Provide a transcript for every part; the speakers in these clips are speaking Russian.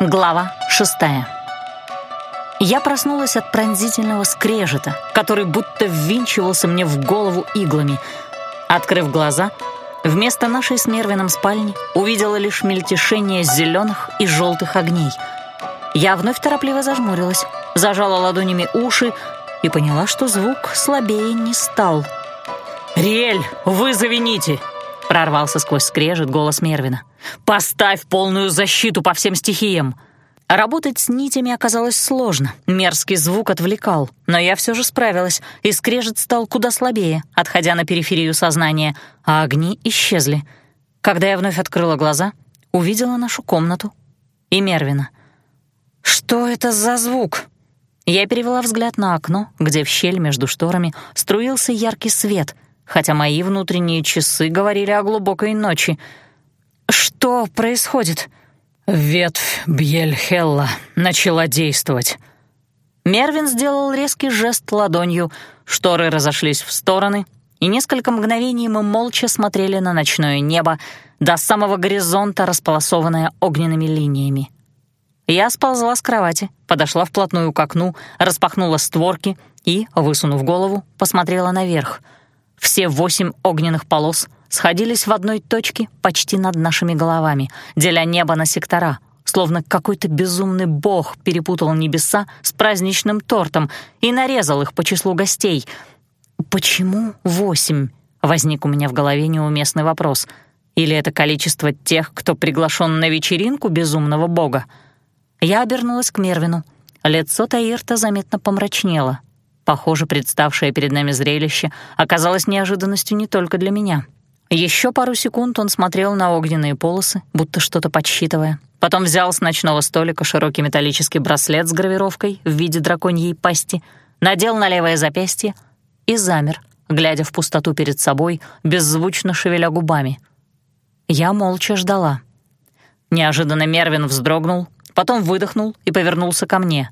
Глава шестая. Я проснулась от пронзительного скрежета, который будто ввинчивался мне в голову иглами. Открыв глаза, вместо нашей с Мервином спальни увидела лишь мельтешение зеленых и желтых огней. Я вновь торопливо зажмурилась, зажала ладонями уши и поняла, что звук слабее не стал. «Риэль, вызови нити!» — прорвался сквозь скрежет голос Мервина. «Поставь полную защиту по всем стихиям!» Работать с нитями оказалось сложно, мерзкий звук отвлекал, но я все же справилась, и скрежет стал куда слабее, отходя на периферию сознания, а огни исчезли. Когда я вновь открыла глаза, увидела нашу комнату и Мервина. «Что это за звук?» Я перевела взгляд на окно, где в щель между шторами струился яркий свет, хотя мои внутренние часы говорили о глубокой ночи. «Что происходит?» Ветвь Бьельхелла начала действовать. Мервин сделал резкий жест ладонью, шторы разошлись в стороны, и несколько мгновений мы молча смотрели на ночное небо, до самого горизонта располосованное огненными линиями. Я сползла с кровати, подошла вплотную к окну, распахнула створки и, высунув голову, посмотрела наверх. Все восемь огненных полос сходились в одной точке почти над нашими головами, деля небо на сектора, словно какой-то безумный бог перепутал небеса с праздничным тортом и нарезал их по числу гостей. «Почему восемь?» — возник у меня в голове неуместный вопрос. «Или это количество тех, кто приглашен на вечеринку безумного бога?» Я обернулась к Мервину. Лицо Таирта заметно помрачнело. Похоже, представшее перед нами зрелище оказалось неожиданностью не только для меня — еще пару секунд он смотрел на огненные полосы, будто что-то подсчитывая. Потом взял с ночного столика широкий металлический браслет с гравировкой в виде драконьей пасти, надел на левое запястье и замер, глядя в пустоту перед собой, беззвучно шевеля губами. Я молча ждала. Неожиданно Мервин вздрогнул, потом выдохнул и повернулся ко мне.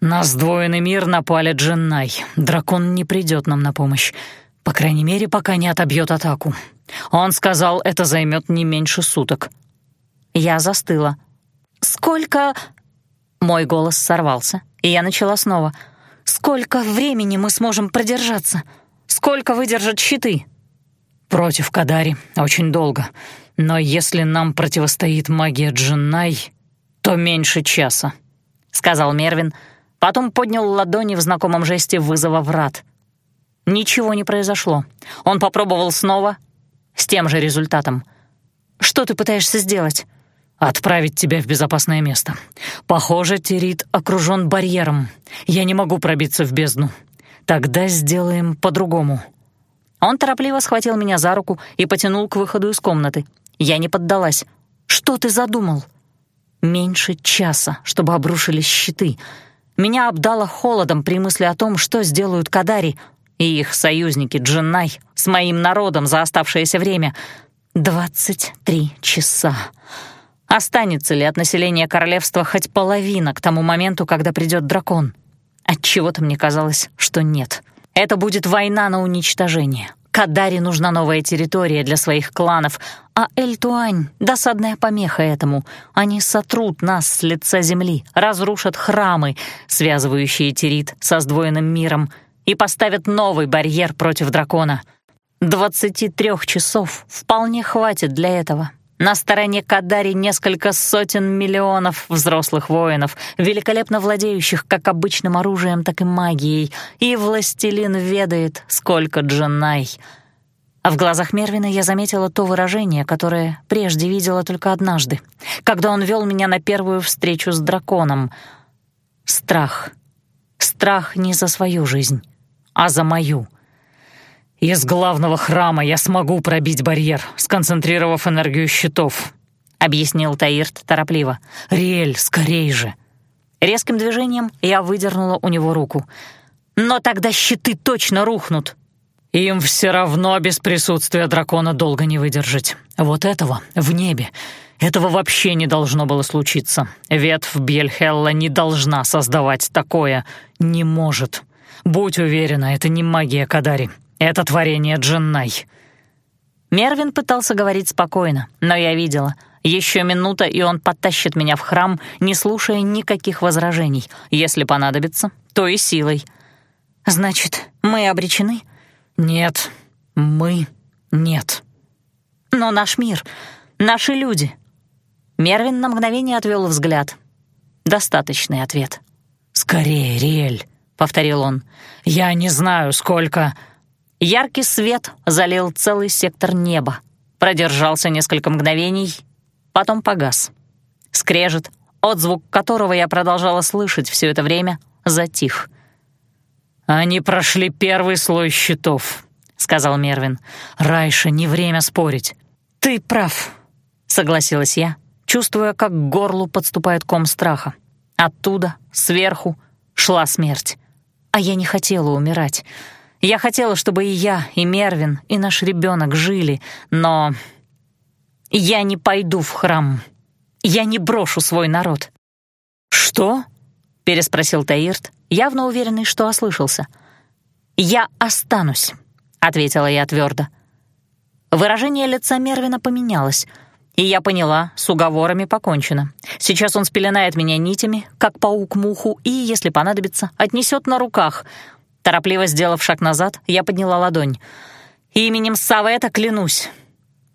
«На сдвоенный мир напали Дженнай. Дракон не придет нам на помощь. По крайней мере, пока не отобьет атаку. Он сказал, это займет не меньше суток. Я застыла. «Сколько...» Мой голос сорвался, и я начала снова. «Сколько времени мы сможем продержаться? Сколько выдержат щиты?» «Против Кадари очень долго. Но если нам противостоит магия Джиннай, то меньше часа», — сказал Мервин, потом поднял ладони в знакомом жесте вызова врат. Ничего не произошло. Он попробовал снова, с тем же результатом. «Что ты пытаешься сделать?» «Отправить тебя в безопасное место. Похоже, Терит окружен барьером. Я не могу пробиться в бездну. Тогда сделаем по-другому». Он торопливо схватил меня за руку и потянул к выходу из комнаты. Я не поддалась. «Что ты задумал?» Меньше часа, чтобы обрушились щиты. Меня обдало холодом при мысли о том, что сделают Кадари, и их союзники Джиннай с моим народом за оставшееся время. Двадцать три часа. Останется ли от населения королевства хоть половина к тому моменту, когда придет дракон? Отчего-то мне казалось, что нет. Это будет война на уничтожение. Кадаре нужна новая территория для своих кланов, а Эль-Туань — досадная помеха этому. Они сотрут нас с лица земли, разрушат храмы, связывающие Терит со сдвоенным миром — и поставят новый барьер против дракона. Двадцати трех часов вполне хватит для этого. На стороне Кадари несколько сотен миллионов взрослых воинов, великолепно владеющих как обычным оружием, так и магией, и властелин ведает, сколько дженнай. А в глазах Мервина я заметила то выражение, которое прежде видела только однажды, когда он вел меня на первую встречу с драконом. Страх. Страх не за свою жизнь а за мою. Из главного храма я смогу пробить барьер, сконцентрировав энергию щитов», — объяснил Таирт торопливо. «Риэль, скорей же!» Резким движением я выдернула у него руку. «Но тогда щиты точно рухнут!» «Им все равно без присутствия дракона долго не выдержать. Вот этого в небе. Этого вообще не должно было случиться. Ветвь Бьельхелла не должна создавать такое. Не может». Будь уверена, это не магия Кадари. Это творение Дженнай». Мервин пытался говорить спокойно, но я видела. Еще минута, и он подтащит меня в храм, не слушая никаких возражений. Если понадобится, то и силой. Значит, мы обречены? Нет, мы нет. Но наш мир, наши люди. Мервин на мгновение отвел взгляд. Достаточный ответ. «Скорее, Риэль», — повторил он. «Я не знаю, сколько...» Яркий свет залил целый сектор неба. Продержался несколько мгновений, потом погас. Скрежет, отзвук которого я продолжала слышать все это время, затих. «Они прошли первый слой щитов», — сказал Мервин. «Райша, не время спорить». «Ты прав», — согласилась я, чувствуя, как к горлу подступает ком страха. Оттуда, сверху, шла смерть. А я не хотела умирать. Я хотела, чтобы и я, и Мервин, и наш ребенок жили, но я не пойду в храм. Я не брошу свой народ». «Что?» — переспросил Таирт, явно уверенный, что ослышался. «Я останусь», — ответила я твердо. Выражение лица Мервина поменялось, и я поняла, с уговорами покончено. Сейчас он спеленает меня нитями, как паук муху, и, если понадобится, отнесет на руках. Торопливо сделав шаг назад, я подняла ладонь. «Именем Савета клянусь,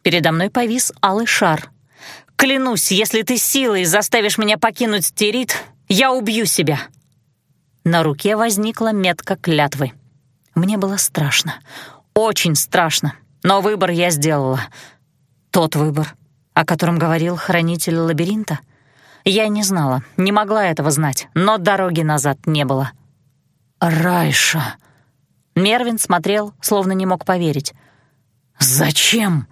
Передо мной повис алый шар. «Клянусь, если ты силой заставишь меня покинуть Терит, я убью себя!» На руке возникла метка клятвы. Мне было страшно, очень страшно, но выбор я сделала. Тот выбор, о котором говорил хранитель лабиринта. Я не знала, не могла этого знать, но дороги назад не было. «Райша!» Мервин смотрел, словно не мог поверить. «Зачем?»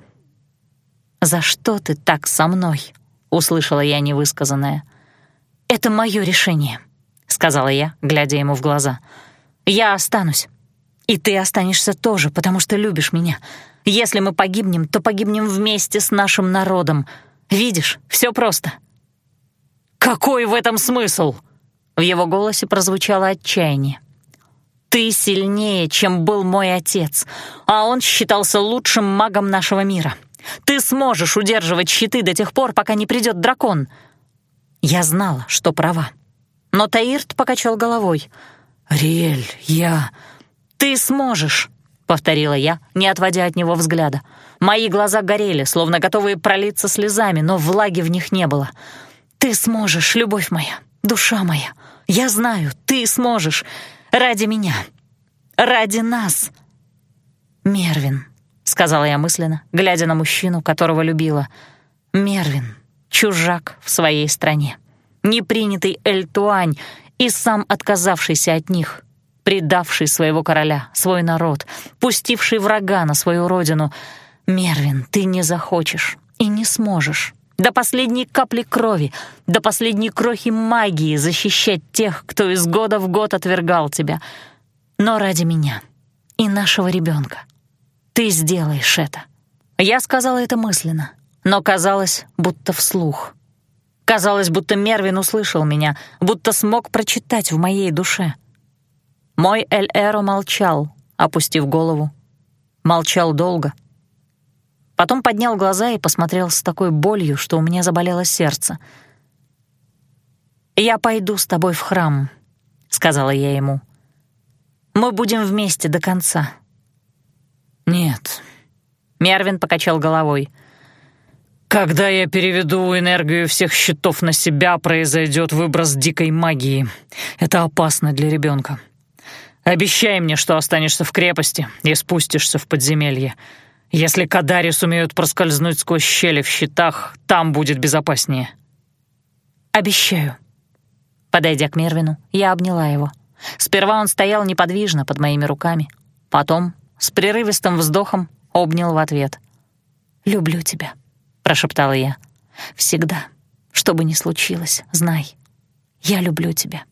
«За что ты так со мной?» — услышала я невысказанное. «Это мое решение», — сказала я, глядя ему в глаза. «Я останусь. И ты останешься тоже, потому что любишь меня. Если мы погибнем, то погибнем вместе с нашим народом. Видишь, все просто». «Какой в этом смысл?» В его голосе прозвучало отчаяние. «Ты сильнее, чем был мой отец, а он считался лучшим магом нашего мира. Ты сможешь удерживать щиты до тех пор, пока не придет дракон». Я знала, что права. Но Таирт покачал головой. «Риэль, я...» «Ты сможешь», — повторила я, не отводя от него взгляда. Мои глаза горели, словно готовые пролиться слезами, но влаги в них не было. «Ты сможешь, любовь моя, душа моя. Я знаю, ты сможешь. Ради меня. Ради нас». Мервин сказала я мысленно, глядя на мужчину, которого любила. Мервин, чужак в своей стране, непринятый Эльтуань и сам отказавшийся от них, предавший своего короля, свой народ, пустивший врага на свою родину. Мервин, ты не захочешь и не сможешь до последней капли крови, до последней крохи магии защищать тех, кто из года в год отвергал тебя. Но ради меня и нашего ребенка ты сделаешь это». Я сказала это мысленно, но казалось, будто вслух. Казалось, будто Мервин услышал меня, будто смог прочитать в моей душе. Мой Эль-Эро молчал, опустив голову. Молчал долго. Потом поднял глаза и посмотрел с такой болью, что у меня заболело сердце. «Я пойду с тобой в храм», — сказала я ему. «Мы будем вместе до конца». «Нет». Мервин покачал головой. «Когда я переведу энергию всех щитов на себя, произойдет выброс дикой магии. Это опасно для ребенка. Обещай мне, что останешься в крепости и спустишься в подземелье. Если Кадари сумеют проскользнуть сквозь щели в щитах, там будет безопаснее». «Обещаю». Подойдя к Мервину, я обняла его. Сперва он стоял неподвижно под моими руками. Потом с прерывистым вздохом обнял в ответ. «Люблю тебя», — прошептала я. «Всегда, что бы ни случилось, знай, я люблю тебя.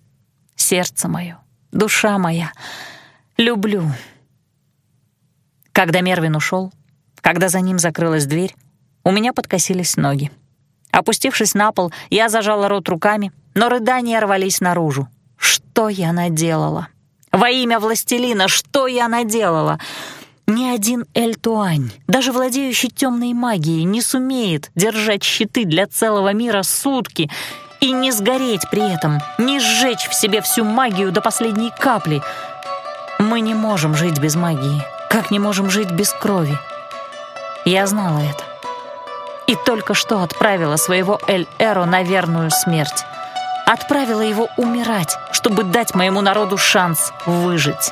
Сердце мое, душа моя, люблю». Когда Мервин ушел, когда за ним закрылась дверь, у меня подкосились ноги. Опустившись на пол, я зажала рот руками, но рыдания рвались наружу. Что я наделала? Во имя властелина, что я наделала? Ни один Эль-Туань, даже владеющий темной магией, не сумеет держать щиты для целого мира сутки и не сгореть при этом, не сжечь в себе всю магию до последней капли. Мы не можем жить без магии, как не можем жить без крови. Я знала это. И только что отправила своего Эль-Эро на верную смерть. Отправила его умирать, чтобы дать моему народу шанс выжить.